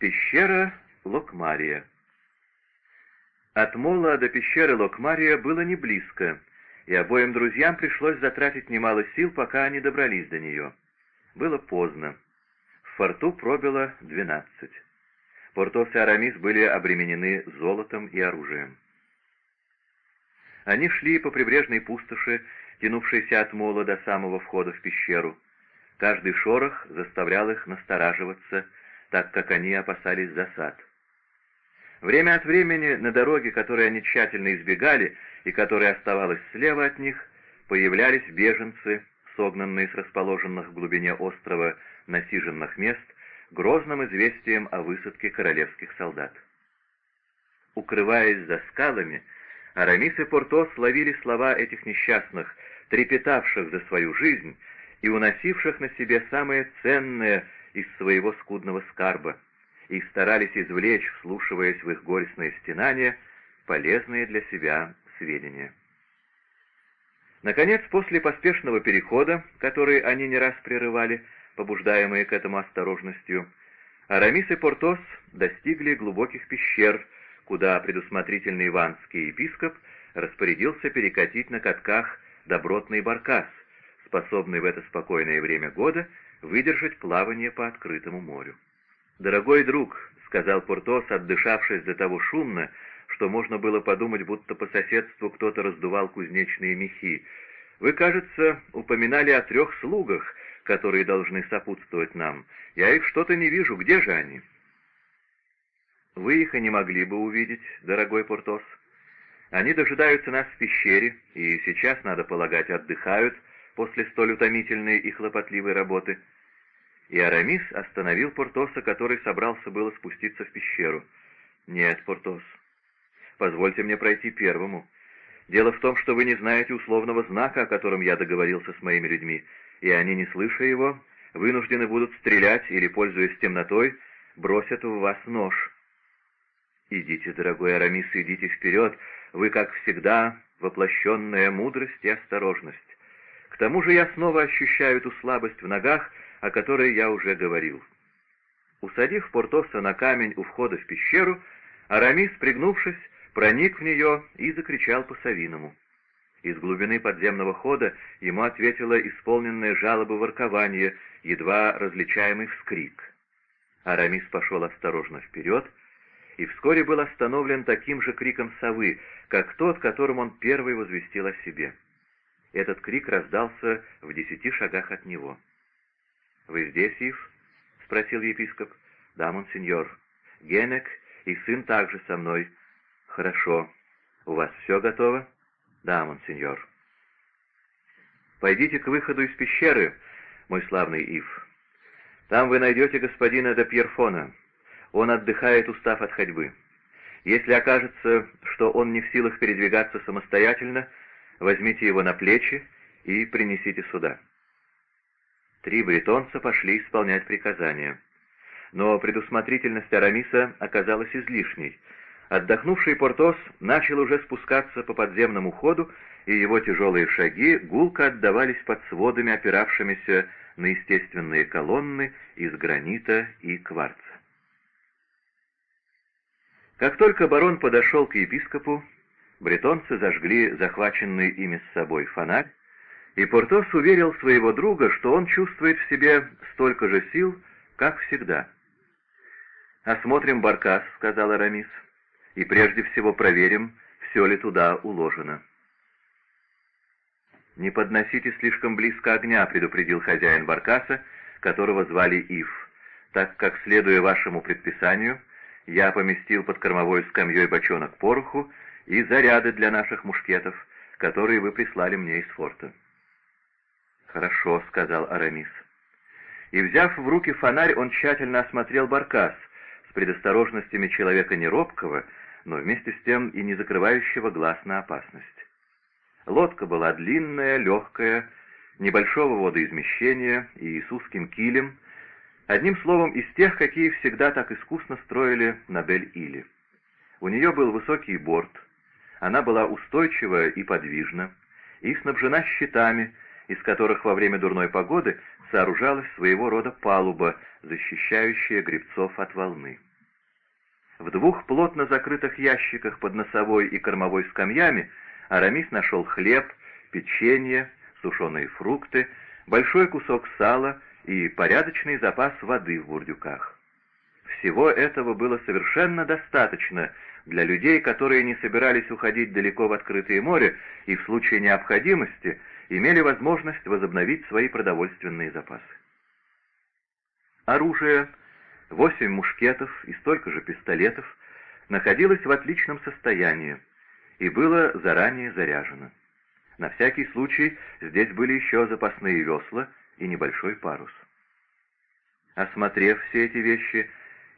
Пещера Локмария От Мола до пещеры Локмария было не близко, и обоим друзьям пришлось затратить немало сил, пока они добрались до нее. Было поздно. В форту пробило двенадцать. Портос и Арамис были обременены золотом и оружием. Они шли по прибрежной пустоши, тянувшейся от мола до самого входа в пещеру. Каждый шорох заставлял их настораживаться, так как они опасались засад. Время от времени на дороге, которую они тщательно избегали и которая оставалась слева от них, появлялись беженцы, согнанные с расположенных в глубине острова насиженных мест, грозным известием о высадке королевских солдат. Укрываясь за скалами, Арамис и Портос ловили слова этих несчастных, трепетавших за свою жизнь и уносивших на себе самое ценное из своего скудного скарба, и старались извлечь, вслушиваясь в их горестные стенания, полезные для себя сведения. Наконец, после поспешного перехода, который они не раз прерывали, побуждаемые к этому осторожностью, Арамис и Портос достигли глубоких пещер, куда предусмотрительный иванский епископ распорядился перекатить на катках добротный баркас, способный в это спокойное время года выдержать плавание по открытому морю. «Дорогой друг», — сказал Портос, отдышавшись до того шумно, что можно было подумать, будто по соседству кто-то раздувал кузнечные мехи, — «вы, кажется, упоминали о трех слугах, которые должны сопутствовать нам. Я их что-то не вижу. Где же они?» «Вы их и не могли бы увидеть, дорогой Портос. Они дожидаются нас в пещере, и сейчас, надо полагать, отдыхают после столь утомительной и хлопотливой работы». И Арамис остановил Портоса, который собрался было спуститься в пещеру. «Нет, Портос, позвольте мне пройти первому. Дело в том, что вы не знаете условного знака, о котором я договорился с моими людьми, и они, не слыша его, вынуждены будут стрелять или, пользуясь темнотой, бросят в вас нож. Идите, дорогой Арамис, идите вперед, вы, как всегда, воплощенная мудрость и осторожность. Тому же я снова ощущаю ту слабость в ногах, о которой я уже говорил. Усадив Портоса на камень у входа в пещеру, Арамис, пригнувшись, проник в нее и закричал по-совиному. Из глубины подземного хода ему ответило исполненное жалобы воркование, едва различаемый вскрик. Арамис пошел осторожно вперед и вскоре был остановлен таким же криком совы, как тот, которым он первый возвестил о себе. Этот крик раздался в десяти шагах от него. «Вы здесь, Ив?» — спросил епископ. «Да, монсеньор. Генек и сын также со мной. Хорошо. У вас все готово?» «Да, монсеньор». «Пойдите к выходу из пещеры, мой славный Ив. Там вы найдете господина де Пьерфона. Он отдыхает, устав от ходьбы. Если окажется, что он не в силах передвигаться самостоятельно, возьмите его на плечи и принесите сюда». Три бретонца пошли исполнять приказания. Но предусмотрительность Арамиса оказалась излишней — Отдохнувший Портос начал уже спускаться по подземному ходу, и его тяжелые шаги гулко отдавались под сводами, опиравшимися на естественные колонны из гранита и кварца. Как только барон подошел к епископу, бретонцы зажгли захваченный ими с собой фонарь, и Портос уверил своего друга, что он чувствует в себе столько же сил, как всегда. «Осмотрим баркас», — сказал Арамис и прежде всего проверим, все ли туда уложено. «Не подносите слишком близко огня», — предупредил хозяин баркаса, которого звали Ив, так как, следуя вашему предписанию, я поместил под кормовой скамьей бочонок пороху и заряды для наших мушкетов, которые вы прислали мне из форта. «Хорошо», — сказал Арамис. И, взяв в руки фонарь, он тщательно осмотрел баркас с предосторожностями человека неробкого, но вместе с тем и не закрывающего глаз на опасность. Лодка была длинная, легкая, небольшого водоизмещения и с узким килем, одним словом, из тех, какие всегда так искусно строили на Бель-Иле. У нее был высокий борт, она была устойчива и подвижна, и снабжена щитами, из которых во время дурной погоды сооружалась своего рода палуба, защищающая гребцов от волны. В двух плотно закрытых ящиках под носовой и кормовой скамьями Арамис нашел хлеб, печенье, сушеные фрукты, большой кусок сала и порядочный запас воды в бурдюках. Всего этого было совершенно достаточно для людей, которые не собирались уходить далеко в открытое море и в случае необходимости имели возможность возобновить свои продовольственные запасы. Оружие, восемь мушкетов и столько же пистолетов находилось в отличном состоянии и было заранее заряжено. На всякий случай здесь были еще запасные весла и небольшой парус. Осмотрев все эти вещи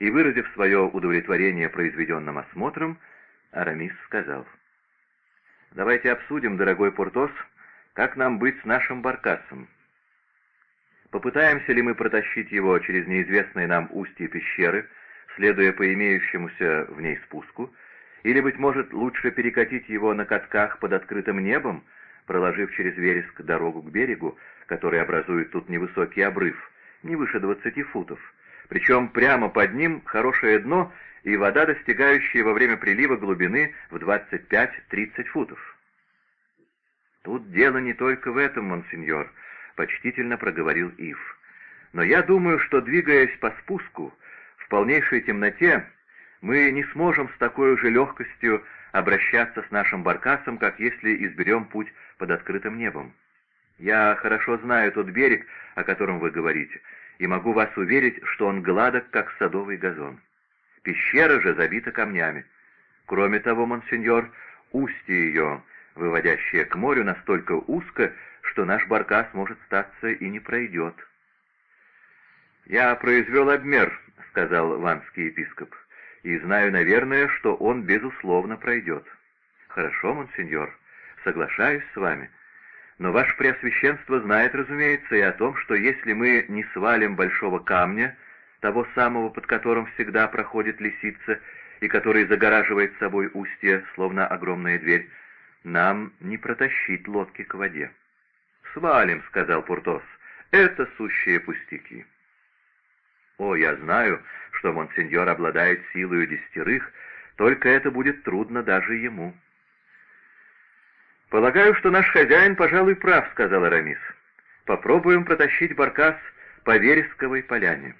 и выразив свое удовлетворение произведенным осмотром, Арамис сказал, «Давайте обсудим, дорогой Портос, как нам быть с нашим баркасом. Попытаемся ли мы протащить его через неизвестные нам устье пещеры, следуя по имеющемуся в ней спуску, или, быть может, лучше перекатить его на катках под открытым небом, проложив через вереск дорогу к берегу, который образует тут невысокий обрыв, не выше двадцати футов, причем прямо под ним хорошее дно и вода, достигающая во время прилива глубины в 25-30 футов. «Тут дело не только в этом, монсеньор», — почтительно проговорил Ив. «Но я думаю, что, двигаясь по спуску, в полнейшей темноте, мы не сможем с такой же легкостью обращаться с нашим баркасом, как если изберем путь под открытым небом. Я хорошо знаю тот берег, о котором вы говорите, и могу вас уверить, что он гладок, как садовый газон. Пещера же забита камнями. Кроме того, монсеньор, устье ее выводящая к морю, настолько узко, что наш баркас, может статься, и не пройдет. «Я произвел обмер», — сказал ванский епископ, — «и знаю, наверное, что он, безусловно, пройдет». «Хорошо, монсеньор, соглашаюсь с вами. Но ваше Преосвященство знает, разумеется, и о том, что если мы не свалим большого камня, того самого, под которым всегда проходит лисица, и который загораживает собой устье, словно огромная дверь, нам не протащить лодки к воде. «Свалим», — сказал Пуртос, — «это сущие пустяки». «О, я знаю, что монсеньор обладает силою десятерых, только это будет трудно даже ему». «Полагаю, что наш хозяин, пожалуй, прав», — сказал Арамис. «Попробуем протащить баркас по вересковой поляне».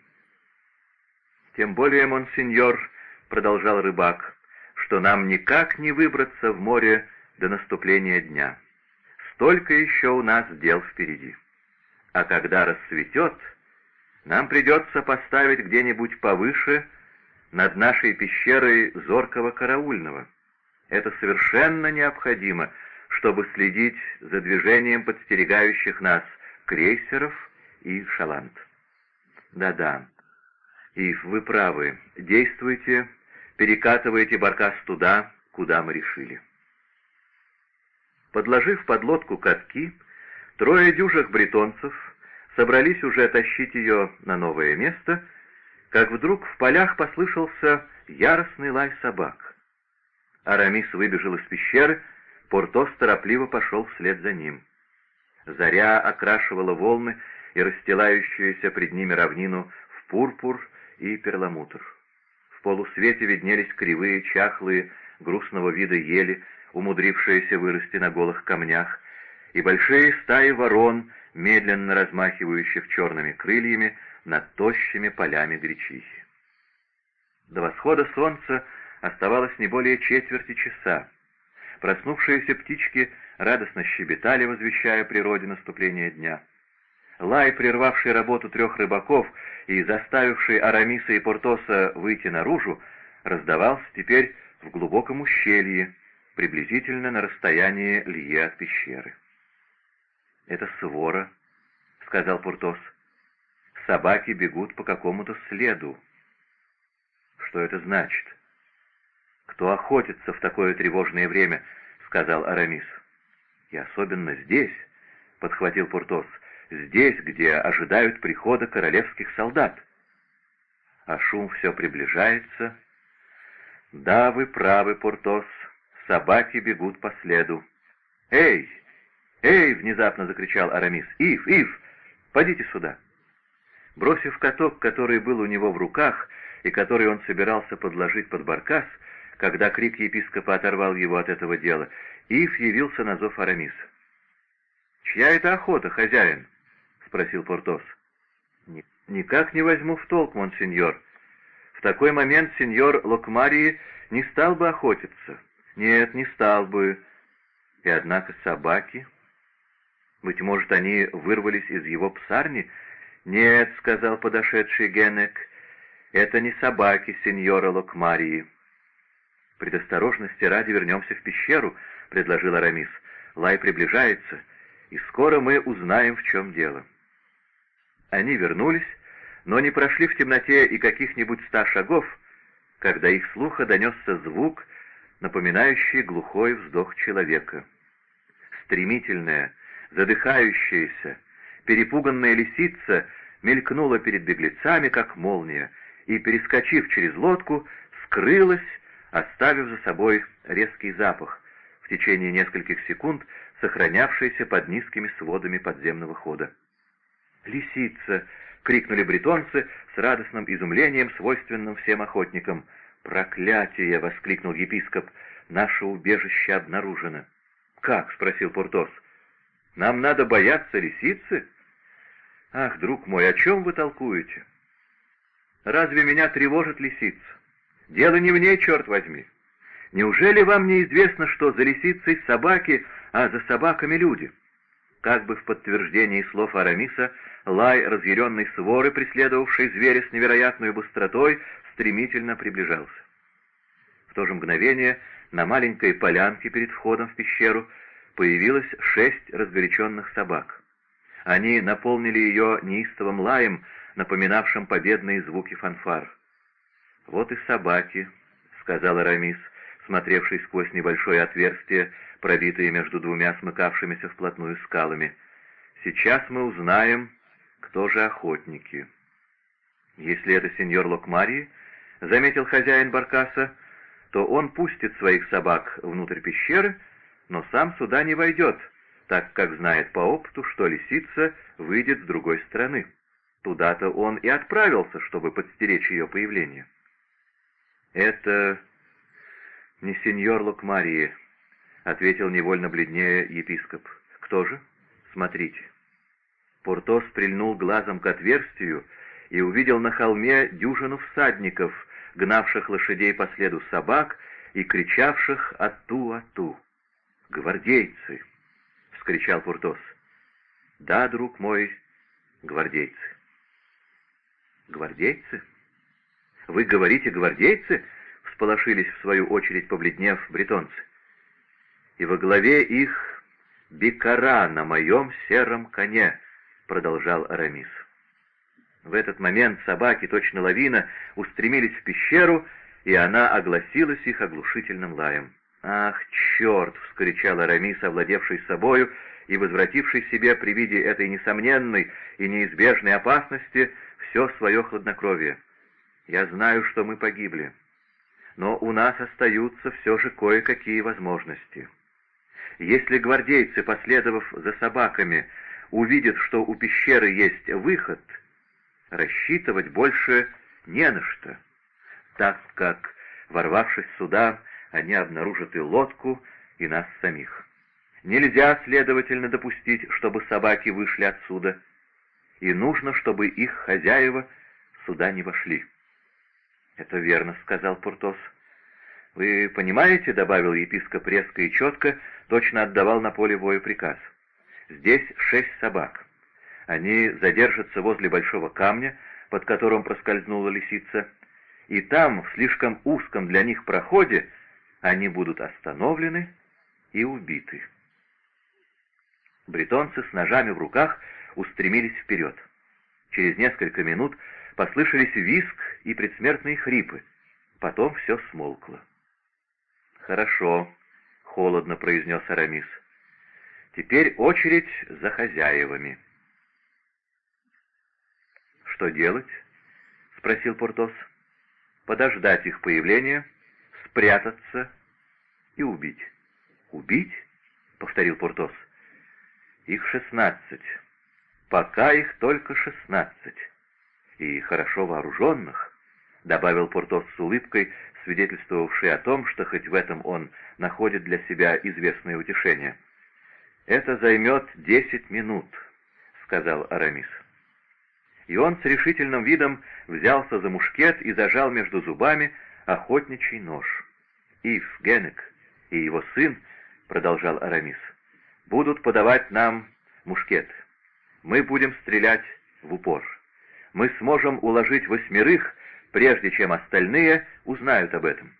«Тем более, монсеньор», — продолжал рыбак, — «что нам никак не выбраться в море до наступления дня. Столько еще у нас дел впереди. А когда рассветет, нам придется поставить где-нибудь повыше над нашей пещерой зоркого караульного. Это совершенно необходимо, чтобы следить за движением подстерегающих нас крейсеров и шалант. Да-да, Ив, вы правы, действуйте, перекатывайте баркас туда, куда мы решили. Подложив под лодку катки, трое дюжих бретонцев собрались уже тащить ее на новое место, как вдруг в полях послышался яростный лай собак. Арамис выбежал из пещеры, Портос торопливо пошел вслед за ним. Заря окрашивала волны и расстилающуюся пред ними равнину в пурпур и перламутр. В полусвете виднелись кривые, чахлые, грустного вида ели, умудрившаяся вырасти на голых камнях, и большие стаи ворон, медленно размахивающих черными крыльями над тощими полями гречихи. До восхода солнца оставалось не более четверти часа. Проснувшиеся птички радостно щебетали, возвещая природе наступление дня. Лай, прервавший работу трех рыбаков и заставивший Арамиса и Портоса выйти наружу, раздавался теперь в глубоком ущелье, приблизительно на расстоянии лье от пещеры. «Это свора», — сказал Пуртос. «Собаки бегут по какому-то следу». «Что это значит?» «Кто охотится в такое тревожное время?» — сказал Арамис. «И особенно здесь», — подхватил Пуртос, — «здесь, где ожидают прихода королевских солдат». А шум все приближается. «Да, вы правы, Пуртос», Собаки бегут по следу. «Эй! Эй!» — внезапно закричал Арамис. «Ив! Ив! Подите сюда!» Бросив каток, который был у него в руках, и который он собирался подложить под баркас, когда крик епископа оторвал его от этого дела, Ив явился на зов Арамиса. «Чья это охота, хозяин?» — спросил Портос. «Никак не возьму в толк, монсеньор. В такой момент сеньор Локмарии не стал бы охотиться. Нет, не стал бы. И однако собаки... Быть может, они вырвались из его псарни? Нет, — сказал подошедший Генек, — это не собаки сеньора Локмарии. Предосторожности ради вернемся в пещеру, — предложил Арамис. Лай приближается, и скоро мы узнаем, в чем дело. Они вернулись, но не прошли в темноте и каких-нибудь ста шагов, когда их слуха донесся звук, напоминающий глухой вздох человека. Стремительная, задыхающаяся, перепуганная лисица мелькнула перед беглецами, как молния, и, перескочив через лодку, скрылась, оставив за собой резкий запах, в течение нескольких секунд сохранявшийся под низкими сводами подземного хода. «Лисица!» — крикнули бретонцы с радостным изумлением, свойственным всем охотникам. «Проклятие!» — воскликнул епископ. «Наше убежище обнаружено». «Как?» — спросил Портос. «Нам надо бояться лисицы?» «Ах, друг мой, о чем вы толкуете?» «Разве меня тревожит лисица? Дело не в ней, черт возьми. Неужели вам не известно, что за лисицей собаки, а за собаками люди?» Как бы в подтверждении слов Арамиса, лай разъяренной своры, преследовавшей зверя с невероятной быстротой, стремительно приближался. В то же мгновение на маленькой полянке перед входом в пещеру появилось шесть разгоряченных собак. Они наполнили ее неистовым лаем, напоминавшим победные звуки фанфар. «Вот и собаки», — сказал Арамис, смотревший сквозь небольшое отверстие, пробитые между двумя смыкавшимися вплотную скалами. «Сейчас мы узнаем, кто же охотники». «Если это сеньор Локмарии», — заметил хозяин Баркаса, — «то он пустит своих собак внутрь пещеры, но сам сюда не войдет, так как знает по опыту, что лисица выйдет с другой стороны. Туда-то он и отправился, чтобы подстеречь ее появление». «Это не сеньор Лукмарии», — ответил невольно бледнее епископ. «Кто же? Смотрите». Портос прильнул глазом к отверстию и увидел на холме дюжину всадников, гнавших лошадей по следу собак и кричавших «Ату-ату!» «Гвардейцы!» — вскричал Портос. «Да, друг мой, гвардейцы». «Гвардейцы? Вы говорите гвардейцы?» — всполошились в свою очередь, побледнев бретонцы и во главе их бикара на моем сером коне», — продолжал Арамис. В этот момент собаки, точно лавина, устремились в пещеру, и она огласилась их оглушительным лаем. «Ах, черт!» — вскричал Арамис, овладевший собою и возвративший себе при виде этой несомненной и неизбежной опасности все свое хладнокровие. «Я знаю, что мы погибли, но у нас остаются все же кое-какие возможности». Если гвардейцы, последовав за собаками, увидят, что у пещеры есть выход, рассчитывать больше не на что, так как, ворвавшись сюда, они обнаружат и лодку, и нас самих. Нельзя, следовательно, допустить, чтобы собаки вышли отсюда, и нужно, чтобы их хозяева сюда не вошли. — Это верно, — сказал Пуртос. «Вы понимаете, — добавил епископ резко и четко, точно отдавал на поле боя приказ. «Здесь шесть собак. Они задержатся возле большого камня, под которым проскользнула лисица, и там, в слишком узком для них проходе, они будут остановлены и убиты». Бретонцы с ножами в руках устремились вперед. Через несколько минут послышались виск и предсмертные хрипы. Потом все смолкло. «Хорошо», — холодно произнес Арамис. «Теперь очередь за хозяевами». «Что делать?» — спросил Портос. «Подождать их появления, спрятаться и убить». «Убить?» — повторил Портос. «Их шестнадцать. Пока их только шестнадцать. И хорошо вооруженных. — добавил Портос с улыбкой, свидетельствовавшей о том, что хоть в этом он находит для себя известное утешение. «Это займет десять минут», — сказал Арамис. И он с решительным видом взялся за мушкет и зажал между зубами охотничий нож. «Ив, Генек и его сын», — продолжал Арамис, — «будут подавать нам мушкет. Мы будем стрелять в упор. Мы сможем уложить восьмерых, прежде чем остальные узнают об этом.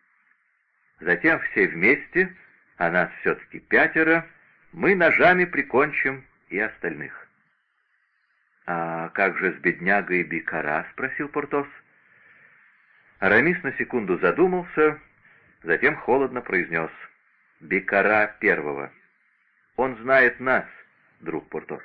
Затем все вместе, а нас все-таки пятеро, мы ножами прикончим и остальных. — А как же с беднягой Бикара? — спросил Портос. Арамис на секунду задумался, затем холодно произнес. — Бикара первого. Он знает нас, друг Портос.